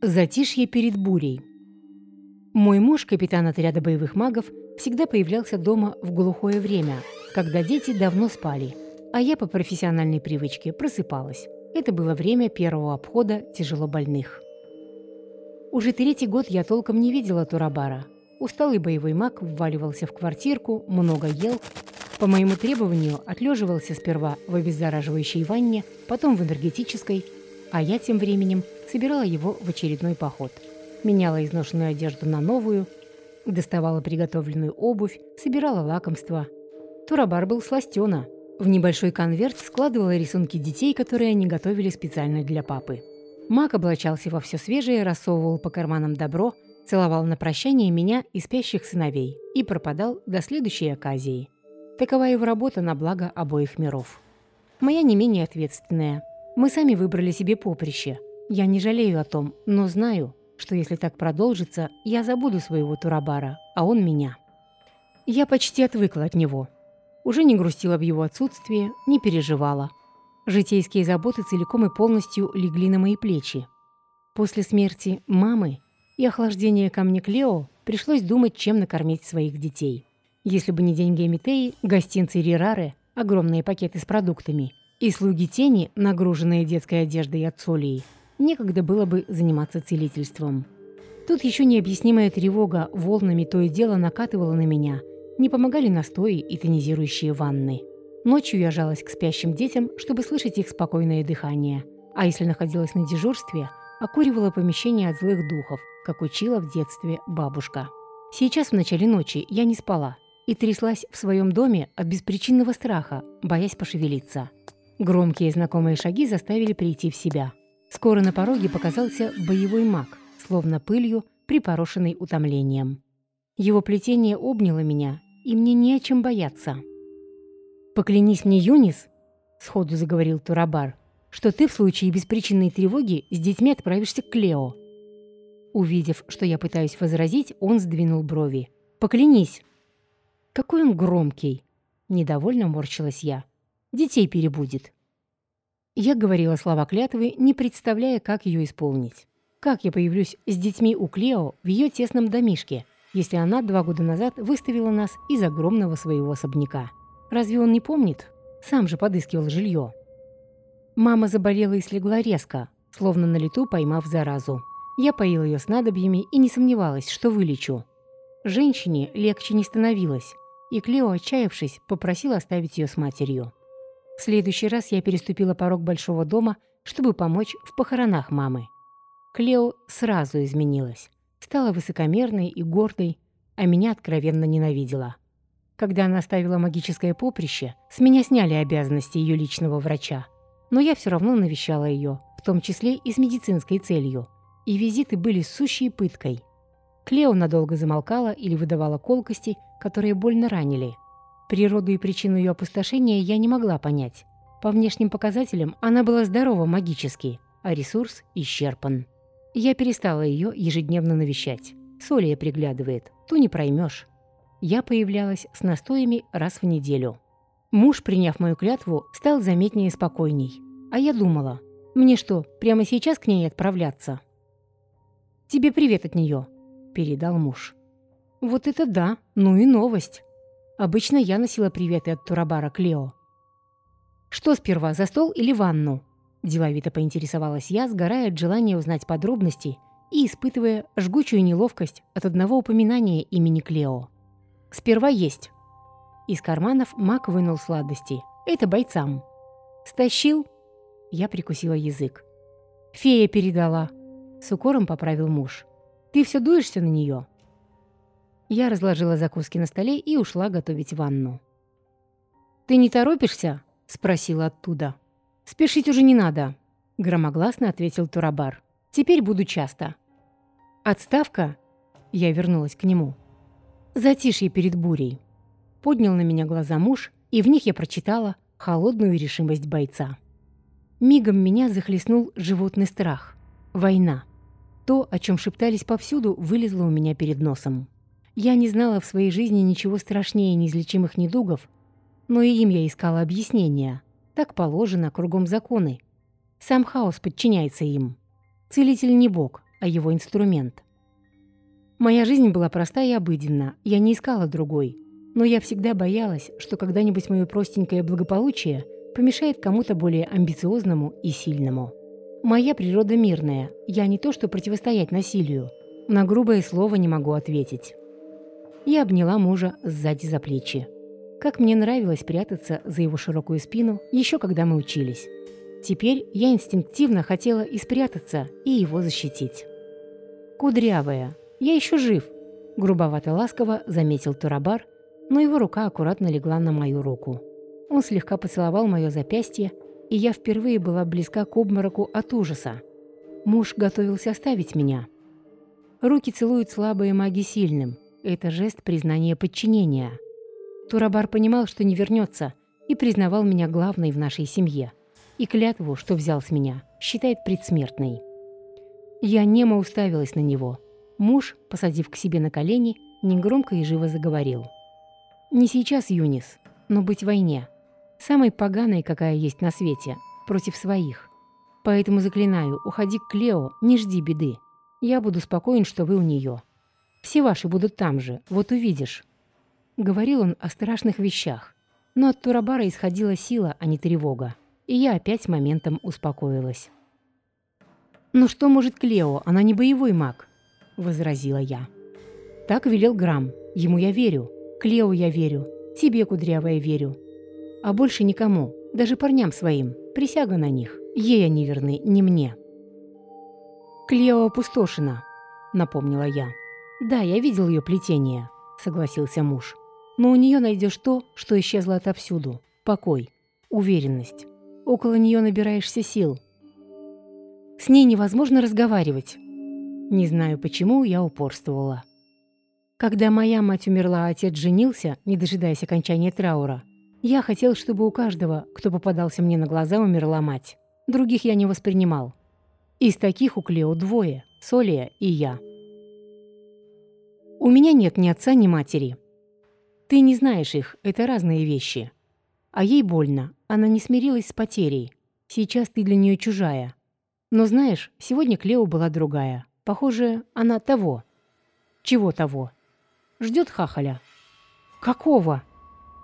Затишье перед бурей. Мой муж, капитан отряда боевых магов, всегда появлялся дома в глухое время, когда дети давно спали, а я по профессиональной привычке просыпалась. Это было время первого обхода тяжелобольных. Уже третий год я толком не видела Турабара. Усталый боевой маг вваливался в квартирку, много ел, по моему требованию отлеживался сперва в обеззараживающей ванне, потом в энергетической, а я тем временем собирала его в очередной поход. Меняла изношенную одежду на новую, доставала приготовленную обувь, собирала лакомства. Турабар был сластена. В небольшой конверт складывала рисунки детей, которые они готовили специально для папы. Мак облачался во все свежее, рассовывал по карманам добро, целовал на прощание меня и спящих сыновей и пропадал до следующей оказии. Такова его работа на благо обоих миров. Моя не менее ответственная. Мы сами выбрали себе поприще. Я не жалею о том, но знаю, что если так продолжится, я забуду своего Турабара, а он меня. Я почти отвыкла от него. Уже не грустила в его отсутствии, не переживала. Житейские заботы целиком и полностью легли на мои плечи. После смерти мамы и охлаждения ко мне Клео пришлось думать, чем накормить своих детей. Если бы не деньги Эмитеи, гостинцы Рирары, огромные пакеты с продуктами и слуги тени, нагруженные детской одеждой от солей, некогда было бы заниматься целительством. Тут еще необъяснимая тревога волнами то и дело накатывала на меня. Не помогали настои и тонизирующие ванны. Ночью я жалась к спящим детям, чтобы слышать их спокойное дыхание. А если находилась на дежурстве, окуривала помещение от злых духов, как учила в детстве бабушка. Сейчас в начале ночи я не спала и тряслась в своем доме от беспричинного страха, боясь пошевелиться. Громкие знакомые шаги заставили прийти в себя. Скоро на пороге показался боевой маг, словно пылью, припорошенный утомлением. Его плетение обняло меня, и мне не о чем бояться. «Поклянись мне, Юнис», — сходу заговорил Турабар, «что ты в случае беспричинной тревоги с детьми отправишься к Клео». Увидев, что я пытаюсь возразить, он сдвинул брови. «Поклянись!» «Какой он громкий!» Недовольно морщилась я. «Детей перебудет». Я говорила слова клятвы, не представляя, как ее исполнить. Как я появлюсь с детьми у Клео в ее тесном домишке, если она два года назад выставила нас из огромного своего особняка? Разве он не помнит? Сам же подыскивал жилье. Мама заболела и слегла резко, словно на лету поймав заразу. Я поила ее снадобьями и не сомневалась, что вылечу. Женщине легче не становилось, и Клео, отчаявшись, попросила оставить ее с матерью. В следующий раз я переступила порог большого дома, чтобы помочь в похоронах мамы. Клео сразу изменилась. Стала высокомерной и гордой, а меня откровенно ненавидела. Когда она оставила магическое поприще, с меня сняли обязанности ее личного врача. Но я все равно навещала ее, в том числе и с медицинской целью. И визиты были сущей пыткой. Клео надолго замолкала или выдавала колкости, которые больно ранили – Природу и причину ее опустошения я не могла понять. По внешним показателям она была здорова магически, а ресурс исчерпан. Я перестала ее ежедневно навещать. Солия приглядывает, ту не проймешь. Я появлялась с настоями раз в неделю. Муж, приняв мою клятву, стал заметнее и спокойней. А я думала, мне что, прямо сейчас к ней отправляться? «Тебе привет от нее», – передал муж. «Вот это да, ну и новость». Обычно я носила приветы от Турабара к Лео. «Что сперва, за стол или ванну?» Деловито поинтересовалась я, сгорая от желания узнать подробности и испытывая жгучую неловкость от одного упоминания имени Клео. «Сперва есть». Из карманов Мак вынул сладости. «Это бойцам». «Стащил?» Я прикусила язык. «Фея передала». С укором поправил муж. «Ты все дуешься на нее?» Я разложила закуски на столе и ушла готовить ванну. «Ты не торопишься?» – спросила оттуда. «Спешить уже не надо», – громогласно ответил Турабар. «Теперь буду часто». «Отставка?» – я вернулась к нему. «Затишье перед бурей». Поднял на меня глаза муж, и в них я прочитала холодную решимость бойца. Мигом меня захлестнул животный страх. Война. То, о чем шептались повсюду, вылезло у меня перед носом. Я не знала в своей жизни ничего страшнее неизлечимых недугов, но и им я искала объяснения. Так положено, кругом законы. Сам хаос подчиняется им. Целитель не бог, а его инструмент. Моя жизнь была проста и обыденна, я не искала другой. Но я всегда боялась, что когда-нибудь мое простенькое благополучие помешает кому-то более амбициозному и сильному. Моя природа мирная, я не то что противостоять насилию, на грубое слово не могу ответить. Я обняла мужа сзади за плечи. Как мне нравилось прятаться за его широкую спину, еще когда мы учились. Теперь я инстинктивно хотела и спрятаться, и его защитить. «Кудрявая, я еще жив», – грубовато-ласково заметил Турабар, но его рука аккуратно легла на мою руку. Он слегка поцеловал мое запястье, и я впервые была близка к обмороку от ужаса. Муж готовился оставить меня. Руки целуют слабые маги сильным. Это жест признания подчинения. Турабар понимал, что не вернется, и признавал меня главной в нашей семье и клятву, что взял с меня, считает предсмертной. Я немо уставилась на него. Муж, посадив к себе на колени, негромко и живо заговорил. «Не сейчас, Юнис, но быть в войне. Самой поганой, какая есть на свете, против своих. Поэтому заклинаю, уходи к Клео, не жди беды. Я буду спокоен, что вы у нее. Все ваши будут там же, вот увидишь». Говорил он о страшных вещах, но от Турабара исходила сила, а не тревога и я опять моментом успокоилась. «Ну что может Клео? Она не боевой маг», — возразила я. «Так велел Грамм. Ему я верю. Клео я верю. Тебе, Кудрявая, верю. А больше никому, даже парням своим. Присяга на них. Ей они верны, не мне». «Клео опустошена», — напомнила я. «Да, я видел ее плетение», — согласился муж. «Но у нее найдешь то, что исчезло отовсюду. Покой, уверенность». Около нее набираешься сил. С ней невозможно разговаривать. Не знаю почему, я упорствовала. Когда моя мать умерла, а отец женился, не дожидаясь окончания траура, я хотел, чтобы у каждого, кто попадался мне на глаза, умерла мать. Других я не воспринимал. Из таких у Клео двое – Солия и я. У меня нет ни отца, ни матери. Ты не знаешь их, это разные вещи. А ей больно, она не смирилась с потерей. Сейчас ты для нее чужая. Но знаешь, сегодня Клео была другая. Похоже, она того. Чего того? Ждет хахаля. Какого?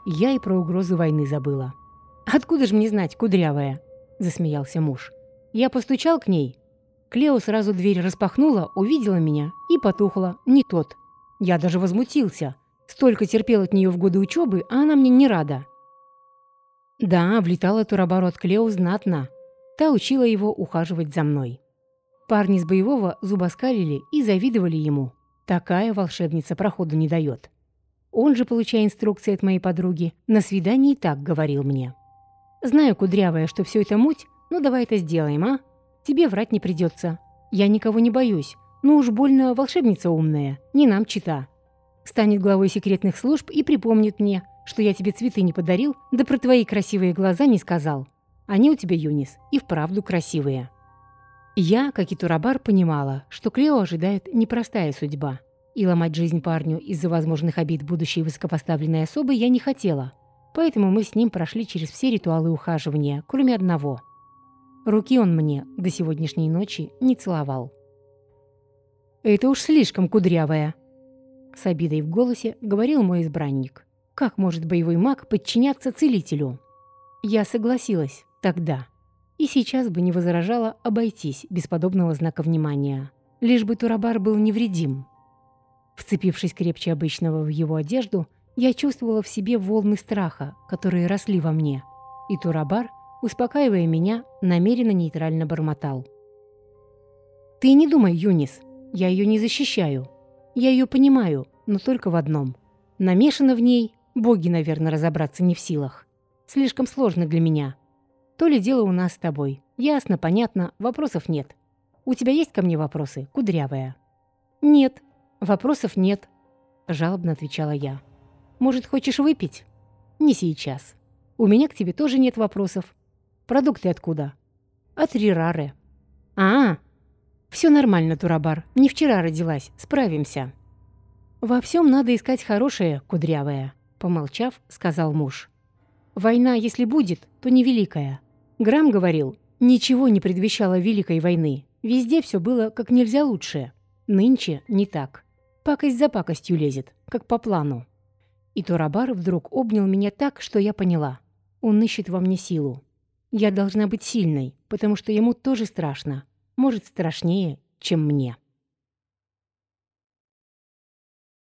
Я и про угрозы войны забыла. Откуда же мне знать, кудрявая? Засмеялся муж. Я постучал к ней. Клео сразу дверь распахнула, увидела меня и потухла. Не тот. Я даже возмутился. Столько терпел от нее в годы учебы, а она мне не рада. Да, влетала Турабару от Клео знатно. Та учила его ухаживать за мной. Парни с боевого зубоскалили и завидовали ему. Такая волшебница проходу не дает. Он же, получая инструкции от моей подруги, на свидании так говорил мне. «Знаю, кудрявая, что все это муть, но давай это сделаем, а? Тебе врать не придется. Я никого не боюсь, но уж больно волшебница умная, не нам чита. Станет главой секретных служб и припомнит мне, что я тебе цветы не подарил, да про твои красивые глаза не сказал. Они у тебя, Юнис, и вправду красивые». Я, как и Турабар, понимала, что Клео ожидает непростая судьба. И ломать жизнь парню из-за возможных обид будущей высокопоставленной особы я не хотела. Поэтому мы с ним прошли через все ритуалы ухаживания, кроме одного. Руки он мне до сегодняшней ночи не целовал. «Это уж слишком кудрявая», — с обидой в голосе говорил мой избранник. Как может боевой маг подчиняться целителю? Я согласилась тогда. И сейчас бы не возражала обойтись без подобного знака внимания. Лишь бы Турабар был невредим. Вцепившись крепче обычного в его одежду, я чувствовала в себе волны страха, которые росли во мне. И Турабар, успокаивая меня, намеренно нейтрально бормотал. «Ты не думай, Юнис, я ее не защищаю. Я ее понимаю, но только в одном. Намешано в ней Боги, наверное, разобраться не в силах. Слишком сложно для меня. То ли дело у нас с тобой. Ясно, понятно, вопросов нет. У тебя есть ко мне вопросы, кудрявая?» «Нет, вопросов нет», – жалобно отвечала я. «Может, хочешь выпить?» «Не сейчас. У меня к тебе тоже нет вопросов. Продукты откуда?» «От Рирары». «А, все нормально, Турабар. Не вчера родилась. Справимся». «Во всем надо искать хорошее, кудрявая». Помолчав, сказал муж. «Война, если будет, то невеликая. Грамм говорил, ничего не предвещало великой войны. Везде все было как нельзя лучше. Нынче не так. Пакость за пакостью лезет, как по плану. И Турабар вдруг обнял меня так, что я поняла. Он ищет во мне силу. Я должна быть сильной, потому что ему тоже страшно. Может, страшнее, чем мне.